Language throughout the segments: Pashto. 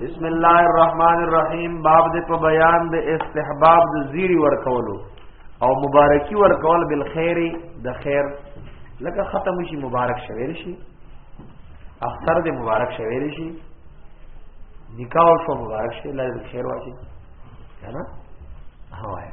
بسم الله الرحمن الرحیم باب د په بیان د استحباب د زیری ورکولو او مبارکی ورکول بالخير د خیر لکه ختم شي مبارک شویل شي اختر د مبارک شویل شي نکاح شو مبارک شي لږ خیر واچي کنه هوایا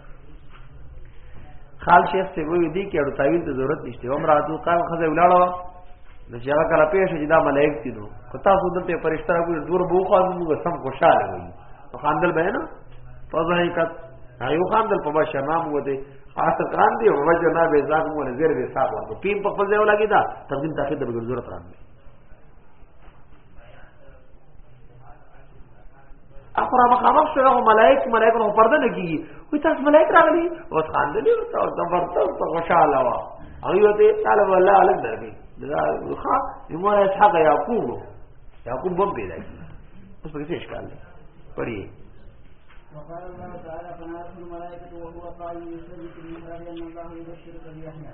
خال شیخ ته وی دی کې اړو تعویل ته ضرورت نشته عمر ادو قام خزه ولاړه نو چې هغه کله پیښ چې دا ملائک دي نو کتا سود ته پرشتہ کو دور بو خو موږ سم خوشاله وي نو خاندل به نه فزای کت ایو خاندل په بشه نام وته اصل کان دی وجه نه به ځاګ مو نه زیر به صاحب ورته پیم په خپل ځای ولګی دا تقدیم تاخیر د بغیر ضرورت راځي اخره مخامخ شو هغه ملائک ملائک نو پرده نه کیږي وي تاسو ملائک راغلي او خان دې او زبردست خوشاله وا هغه ته طالب الله علم دربي دا ښا ایمور اسحاق یعقوب یعقوب بم پیدا کی اوس په څه اشکال دی پڑھی وقال الله تعالى فنادته الملائكة وهو قائم يصلي في المحراب أن الله يبشرك بيحيى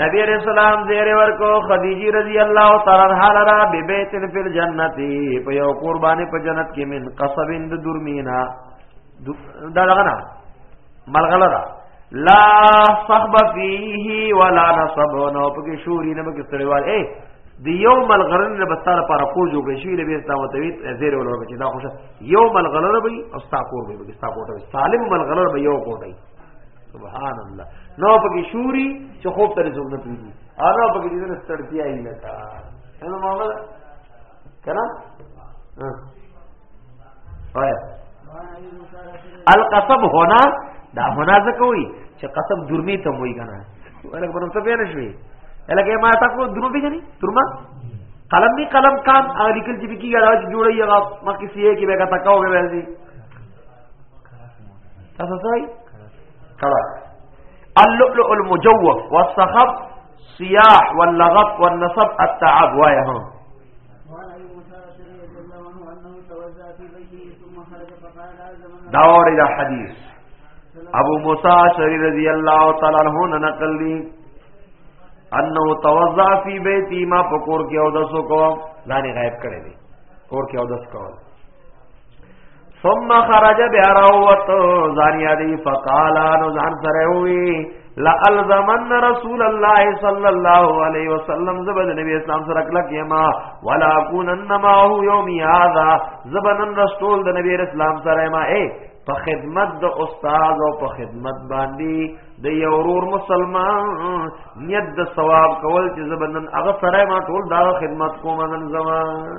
نبی علیہ السلام زیر ورکو خدیجی رضی اللہ تعالی عنہ لرا بی بیت فی الجنت په یو قربانی په جنت کې من قصب اند درمینا دا لغنا ملغلا دا لا صحب فیه ولا نصب نو پکې شوری نه پکې سړیوال اے دی یو ملغرن نه بستاره پر کو جوړ شي له بیرته متوی زیر ولور بچی دا خوش یو ملغلره به او ستا کور به ستا کوټه سالم ملغلره به یو کوټه سبحان الله نو پکې شوري چې خوب ترې څوک نه پیږي انا پکې دې نه ستړتیا یې نه کا نو ماما کنا آیا القصب هنا دا هنا څه کوي چې قصب درمي ته وای کنه ولکه پر څه پیل شوی الکه ما تاسو درو پیژني درما قلم دی قلم کان الیکل چې کی یاد جوړي هغه مخکې سیه کې به کا تکاو به وځي تاسو ځای کړه اللؤلؤ المجوف والصخب صياح واللغب والنصب التعب وايه دا اوري دا حدیث ابو موسی شری رضی الله تعالی عنہ نه نقل دي انه توضع فی بیتی ما پکور کې او دسو کو لانی غائب کړی دي کور کې او دس کول ثم خرج بیا راوت ځان یادی فقال نو ځان سره وی لا الزمن رسول الله صلی الله علیه وسلم زبد نبی اسلام سره کلک یما ولا کونن ما هو یوم یاذا زبنن رسول د نبی اسلام سره ما اے په خدمت د استاد او په خدمت باندې د یو ورور مسلمان نیت د ثواب کول چې زبنن هغه سره ما ټول دا خدمت کوم نن زمان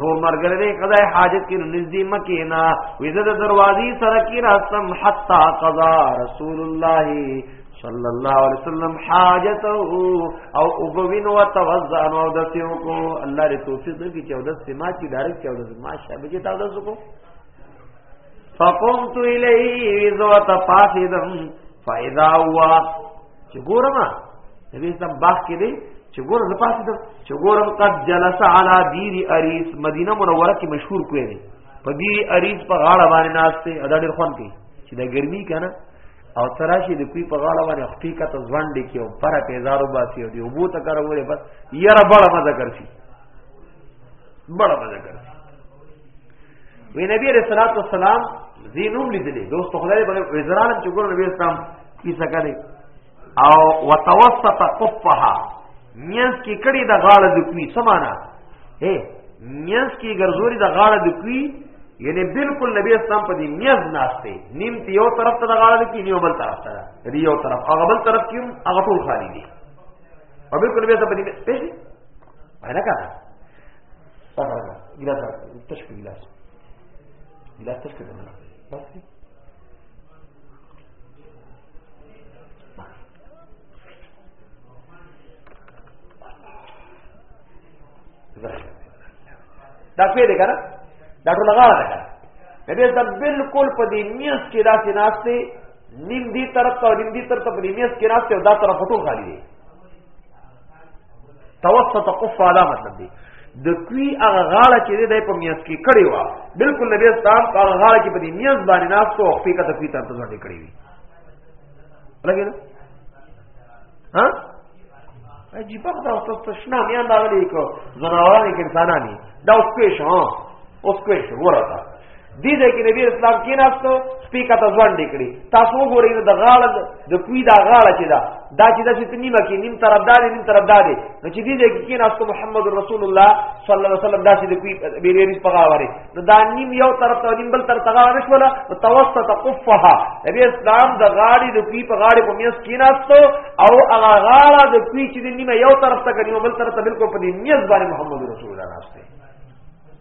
نور مرګره دې قضای حاجت کې نږدې مکه نه وېزه د دروازې سره کې راستم حتا قضا رسول الله صلی الله علیه وسلم حاجته او وګوین او توزع او د سیو کو الله دې توفیق دې کې 14 سما چې ډایرک 14 ما شابه کې تاسو کو فقمت الیه ذو تفاسدم فاذا هو چې ګورم نبی اسلام باغ کې دی چې ګورم نه پاتې ده چې ګورم قد جلس علی دیر اریس مدینه منوره کې مشهور کوی دی په دې اریس په غاړه باندې ناشته ادا ډیر خوان کوي چې دا ګرمي کنه او تراشی د کوی په غاړه باندې خپې کته ځوان دی کې او پر پیزارو باسي او دی وبو ته کارولې بس یره بڑا مزه کوي بڑا مزه کوي وی نبی رسول الله صلی الله علیه وسلم زینوم لیدلې دوست خدای په وزران چې ګور نبی اسلام کیسه کړي او وتوسط قفها نیز کې کړي د غاړه د کوي سمانا اے نیز کې ګرځوري د غاړه د کوي یعنی بالکل نبی اسلام په دې نیز ناشته نیم ته یو طرف ته د غاړه د کوي نیو بل طرف ته دی یو طرف هغه بل طرف کې هغه ټول خالی دي او بالکل نبی اسلام په دې پېښ دی پیدا کړه ګلاس تشکیل ګلاس ګلاس تشکیل بس دا پی دی کنه دا ټول غاړه ده کنه نبی صاحب بالکل په دې میس کې داسې ناشته نیم دی طرف ته نیم دی طرف ته په دې میس کې ناشته او دا طرف ټول خالی دی توسط قفا دا مطلب دی د کوی هغه غاړه چې د په میاس کې کړي وا بالکل نبی اسلام په هغه غاړه کې په دې میاس باندې ناس ته او فقہ د کوی تر ته ځړې کړی وي لګی نه ها عجیب خبره دا اوس ته شنه میان دا غلي کو زناوران کې انسانانی دا اوس پیش ها اوس پیش ورته دې ځای کې نبی اسلام کې ناستو سپیکا ته ځوان ډکړي تاسو وګورئ د غاړه د کوی دا غاړه چې دا دا چې دا چې نیمه کې نیم طرف دا نیم طرف دا دی نو چې دې ځای کې کې ناستو محمد رسول الله صلی الله علیه وسلم دا چې د کوی بیرې په غاوره نو دا نیم یو طرف ته نیم بل طرف ته غاوره شول نو توسط قفها نبی اسلام د غاړي د کوی په غاړي په میس کې ناستو او هغه غاړه د کوی چې نیمه یو طرف ته نیمه بل طرف ته بالکل په دې میز باندې محمد رسول الله ناشته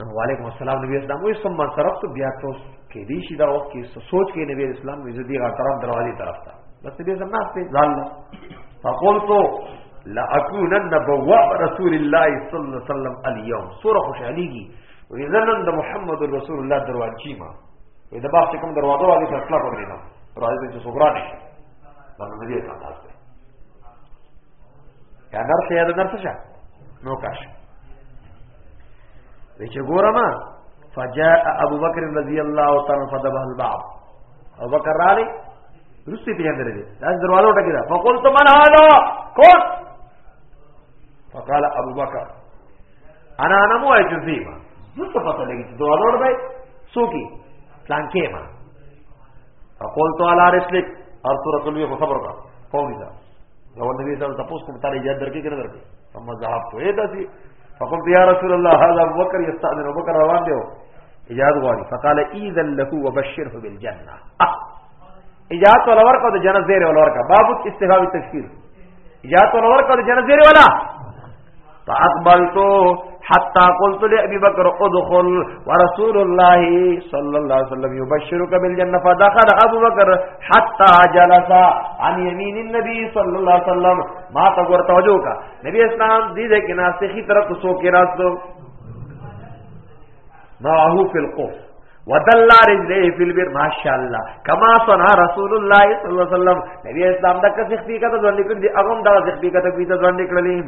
نو وعلیکم السلام نبی اسلام وې سم من طرف ته بیا تاسو کې دې شي دا وخت کې سوچ کې نبی اسلام وې زدي غا طرف دروازې طرف ته بس دې زما په ځان فقلت لا اكونن بواب رسول الله صلی الله علیه وسلم اليوم سوره خوشالي کی وې زنن د محمد رسول الله دروازې ما وې د باغ کوم دروازه والي ته اطلاق ورینم راځي چې سوګرانه باندې دې تاسو یا در څه یا در څه نو کاش وی چې ګورم فجاء ابو بکر رضی الله تعالی فدبه الباب ابو بکر رالی رستی پیان درې دي دا دروازه ټکی دا فقلت من هذا کون فقال ابو بکر انا انا مو ایت زیما زته پته لګی چې دروازه ور دی سوکی پلان کې ما فقلت على رسلك اور تو رسول بھی خبر کا قوم او نبی صلی الله علیه وسلم ته اجازه درکې کنه درکې هم ذهب ته اې داسي فقلت یا رسول الله هذا ابو بکر یستاذن ابو بکر روان دی اجازه غواړي فقال اذن له وبشره بالجنه اجازه ولا ورکو د جنت زیر ولا ورکا باب استحباب تفسیر اجازه ولا ورکو د جنت زیر ولا فاقبلتو حتى قلت لأبي بكر ادخل ورسول الله صلى الله عليه وسلم يبشرك بالجنة فدخل أبو بكر حتى جلس عن يمين النبي صلى الله عليه وسلم ما تقور توجوك نبی اسلام دیده که ناسخی طرف سوکی راستو معه فی القف ودل رجله فی البر ماشاءالله کما صنع رسول الله صلی الله علیه وسلم نبی اسلام د کس حقیقت ځوان لیکل دي هغه د حقیقت په دې ځوان لیکلې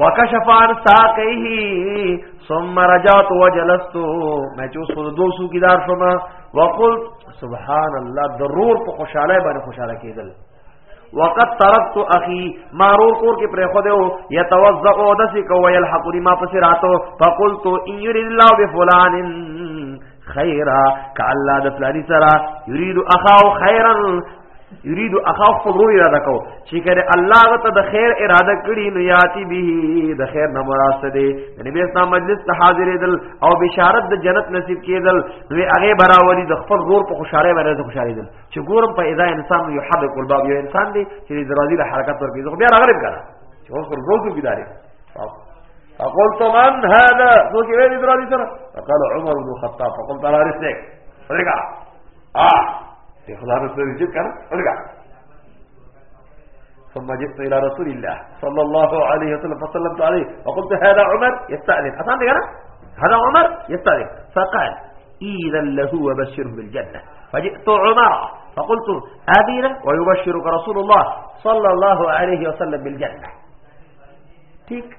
وکشف عن ساقه ثم رجعت وجلست ما جو سو دو سو کیدار شوما وقلت سبحان الله ضرور په خوشاله باندې خوشاله کېدل وقد ترکت اخي مارور کور کې پرې خو دیو يتوضا او د سې کو يلحق لما پس راتو فقلت ان يريد الله بفلان خيرا كالله د فلاني سرا يريد اخاه خيرا يريد اخاه خضرو اراده کو چې کړه الله غته د خیر اراده کړی نو یاتی به د خیر نه مراد دی نبی اسلام مجلس ته حاضر دل او بشارت د جنت نصیب کېدل نو هغه براوري د خپل رور په خوشاله باندې خوشاله دل چې ګورم په اذا انسان یو حرک الباب یو انسان دی چې دروازې له حرکت ورکړي زه بیا راغلم کنه چې اوس پر روزو کیداري فقلت من هذا نو چې ویل دروازې سره فقال عمر بن الخطاب فقلت على رسلك رجع اه دې خدای رسول دې کړ رجع ثم جئت الى رسول الله صلى الله عليه وسلم فسلمت عليه وقلت هذا عمر يستأذن اصلا انا هذا عمر يستأذن فقال إذا له وبشره بالجنة فجئت عمر فقلت أذن ويبشرك رسول الله صلى الله عليه وسلم بالجنة تيك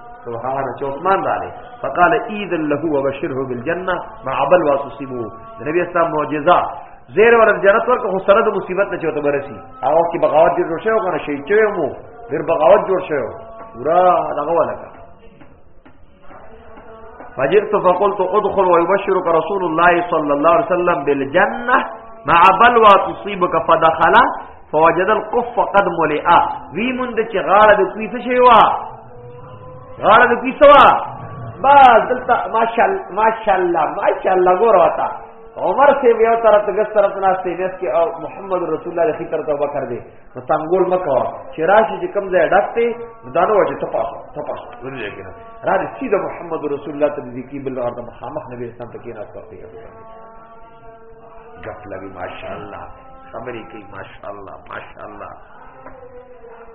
سبحان چې عثمان راغی فقال اذن له وبشره بالجنه مع بل واسمو د نبی اسلام معجزه زیر ور جنت ورکه خو سره د مصیبت نه چوته برسي هغه کې بغاوت جوړ شوی کنه شي چې مو ډیر بغاوت جوړ شوی ورا دغه ولکه فجئت فقلت ادخل ويبشرك رسول الله صلى الله عليه وسلم بالجنه مع بلوى تصيبك فدخل فوجد القف قد ملئا وی مند چې غاړه د کوي څه شي وا غاړه دې پیسوا با دلته ماشاءالله ماشاءالله ماشاءالله ګور وتا عمر سے یو طرف ته ګس طرف نه سي نس کې او محمد رسول الله لخي طرف ته وکړ دي نو تنګول مکو چې راشي چې کم ځای ډکته دانو وجه ته پاس ته پاس ورلې کې را دي سیده محمد رسول الله ته دي کې بل ارته مخامخ نبی اسلام ته کې نه کوي غفلوي ماشاءالله خبرې کوي ماشاءالله ماشاءالله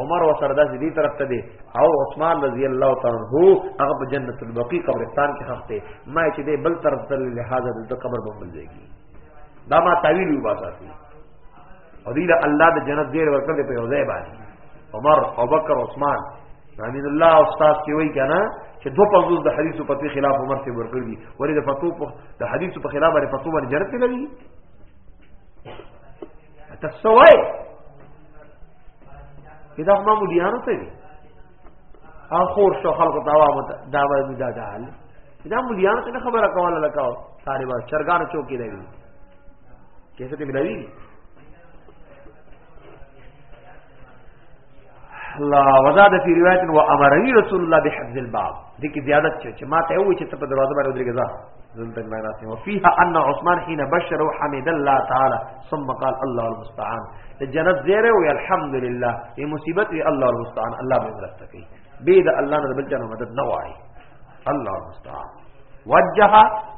عمر او سردا دې طرف ته دي او عثمان رضی الله تعالی عنہ هغه په جنت البقیع قبرستان کې خسته ما چې دې بل طرف ته لہذا د قبر په بل ځای کې دا ما تعویل یو باساتي او دې له الله د جنت دې ورکړ دې په یو ځای باندې عمر او بکر عثمان امین الله استاد کې وای کنه چې دو پنځوس د حدیثو په خلاف عمر ته ورکړ دي ورې د فتو په د حدیثو په خلاف باندې فتو باندې جنت لري ته سوای کدا ما مليانو ته وي اخور شو خلق داوا داوا مدا ده حال دا مليانو ته خبره کوله لکه طالبا چرګان چوکي دی کیسه ته ملاوي لا وزاد فی روایت و امرنی رسول الله بحفظ الباب دې کې زیادت چې ما ته وې چې ته په دروازه باندې ودرېږه ځه دلته نه راځي او فيها ان عثمان حين بشر حمد الله تعالی ثم قال الله المستعان ته جنت زیره وی الحمدلله دې مصیبت وی الله المستعان الله به مرسته کوي به دا الله نه بل جنو مدد نه وایي الله مستعان وجه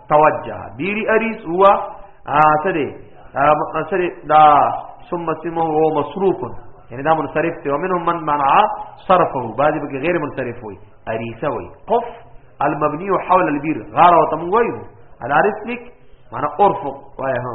توجه دیر اریس هوا سره سره دا ثم سمه هو مصروف یعنی دا منصرف ته ومنهم من منع صرفه بعضی به غیر منصرف وي اریسه وي قف المبني حول البير غار وتمويل على رسلك معنى ارفق وای ها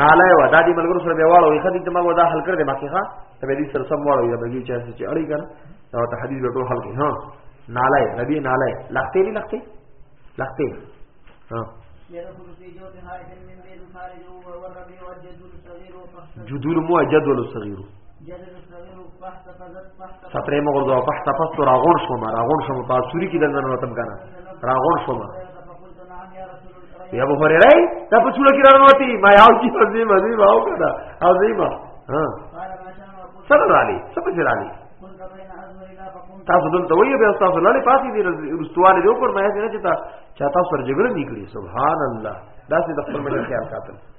ناله و دا دی ملګرو سره بیواړو یې خدای ته مګو دا حل کړ دې باقي ها ته به دې سره سم واړو یا به دې چا چې اړی کنه او ته حدیث به ټول حل کړي ها ناله نبی ناله لختې نه لختې لختې ها جدول مو جدول صغیر سپرې مو ورځو په تاسو پستو راغون شوم راغون شوم په سوري کې دنه وتم کنه راغون شوم یا ابو هريره دا په څوله کې راغوتي ما یاو چې ورځي مزي واو کړه او زي ما ها سره رالي سره رالي تاسو دلته وایي به تاسو لاله پاتې دي رستواله دی وکړ ما یې نه چې تا چا تاسو سره جګړه نکړي سبحان الله دا څه د خپل ملي خیال ساتل